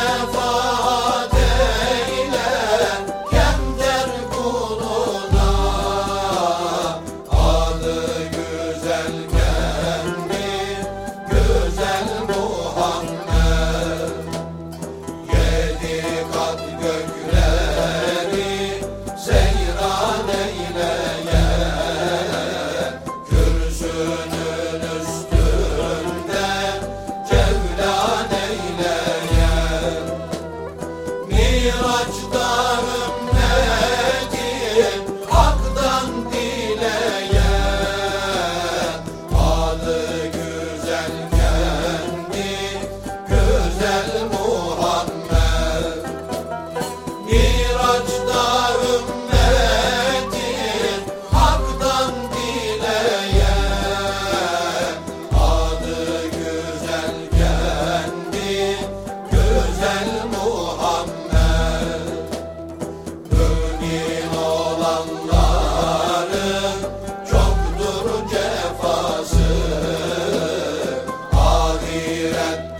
love. güzel Muhammed. Mümin olanların çoktur cefası. Ahirette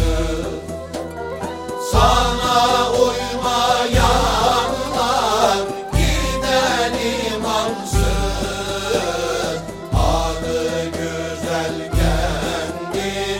day.